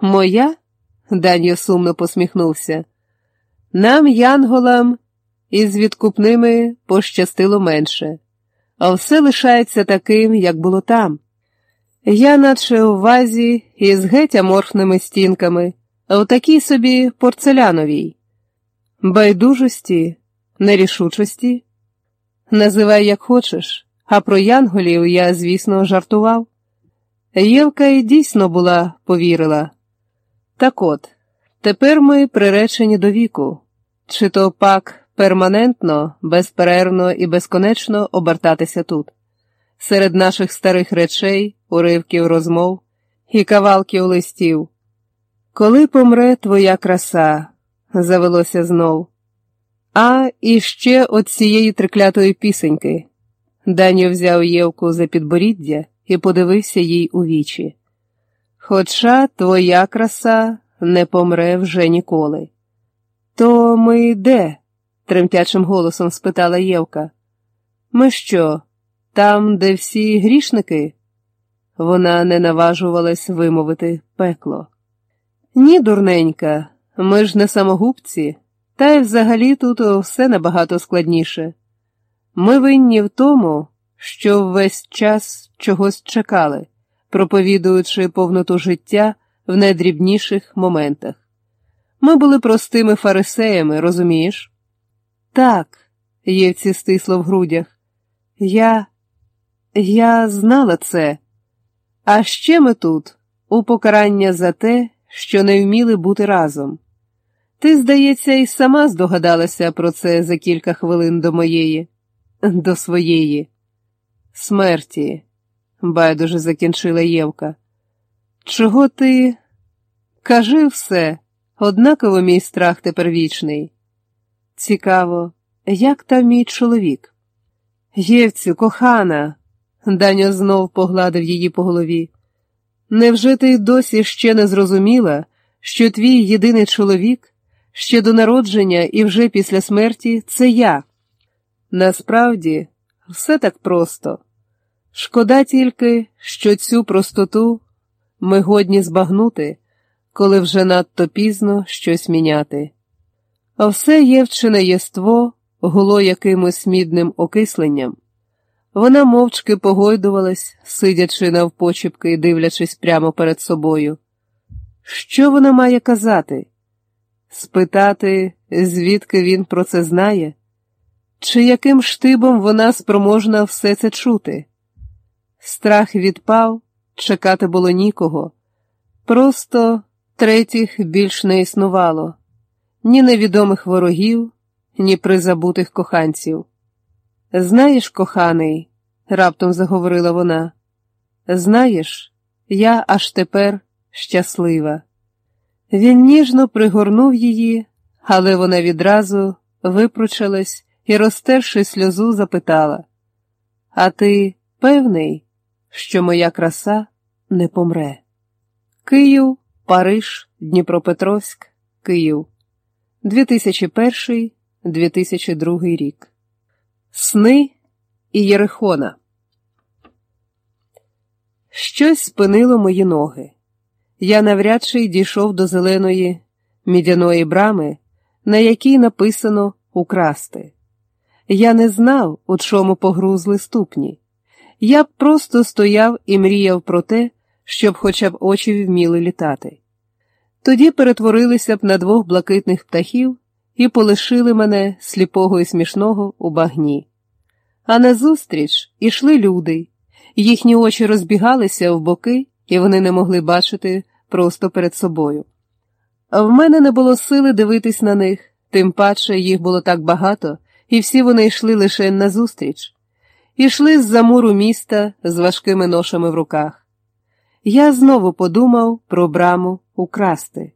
Моя? Даньо сумно посміхнувся. Нам, янголам, із відкупними пощастило менше, а все лишається таким, як було там. Я, наче у вазі, із геть аморфними стінками, а у такій собі порцеляновій, байдужості, нерішучості. Називай, як хочеш, а про янголів я, звісно, жартував. Євка й дійсно була повірила. Так от, тепер ми приречені до віку, чи то пак перманентно, безперервно і безконечно обертатися тут, серед наших старих речей, уривків розмов і кавалків листів. Коли помре твоя краса, завелося знов. А і ще от цієї триклятої пісеньки. Даню взяв Євку за підборіддя і подивився їй у вічі. Хоча твоя краса не помре вже ніколи. То ми де? тремтячим голосом спитала Євка. Ми що, там, де всі грішники? Вона не наважувалась вимовити пекло. Ні, дурненька, ми ж не самогубці, та й взагалі тут все набагато складніше. Ми винні в тому, що весь час чогось чекали, проповідуючи повноту життя в найдрібніших моментах. Ми були простими фарисеями, розумієш? Так, Євці стисло в грудях. Я. Я знала це. А ще ми тут, у покарання за те, що не вміли бути разом. Ти, здається, і сама здогадалася про це за кілька хвилин до моєї, до своєї смерті, байдуже закінчила Євка. Чого ти? Кажи все, однаково мій страх тепер вічний. Цікаво, як там мій чоловік? Євцю, кохана, Даня знов погладив її по голові. Невже ти досі ще не зрозуміла, що твій єдиний чоловік ще до народження і вже після смерті це я? Насправді, все так просто. Шкода тільки, що цю простоту ми годні збагнути, коли вже надто пізно щось міняти. А все євчине єство гуло якимось мідним окисленням. Вона мовчки погойдувалась, сидячи навпочіпки і дивлячись прямо перед собою. Що вона має казати? Спитати, звідки він про це знає? Чи яким штибом вона спроможна все це чути? Страх відпав, чекати було нікого. Просто третіх більш не існувало ні невідомих ворогів, ні призабутих коханців. Знаєш, коханий, раптом заговорила вона, знаєш, я аж тепер щаслива. Він ніжно пригорнув її, але вона відразу випручилась і, розтерши сльозу, запитала: А ти певний, що моя краса не помре? Київ, Париж, Дніпропетровськ, Київ, 2001-2002 рік. Сни і Єрихона. Щось спинило мої ноги. Я навряд чи дійшов до зеленої мідяної брами, на якій написано Украсти. Я не знав, у чому погрузли ступні. Я б просто стояв і мріяв про те, щоб хоча б очі вміли літати. Тоді перетворилися б на двох блакитних птахів і полишили мене сліпого і смішного у багні. А назустріч ішли люди, їхні очі розбігалися в боки, і вони не могли бачити просто перед собою. В мене не було сили дивитись на них, тим паче їх було так багато, і всі вони йшли лише назустріч. Ішли з замуру міста з важкими ношами в руках. Я знову подумав про браму украсти.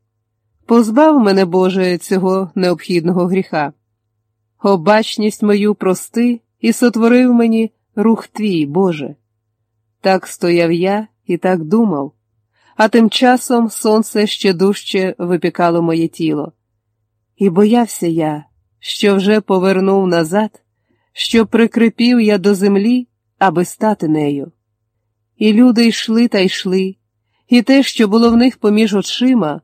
Позбав мене, Боже, цього необхідного гріха. Обачність мою прости і сотворив мені рух твій, Боже. Так стояв я і так думав, а тим часом сонце ще дужче випікало моє тіло. І боявся я, що вже повернув назад, що прикрипів я до землі, аби стати нею. І люди йшли та йшли, і те, що було в них поміж очима,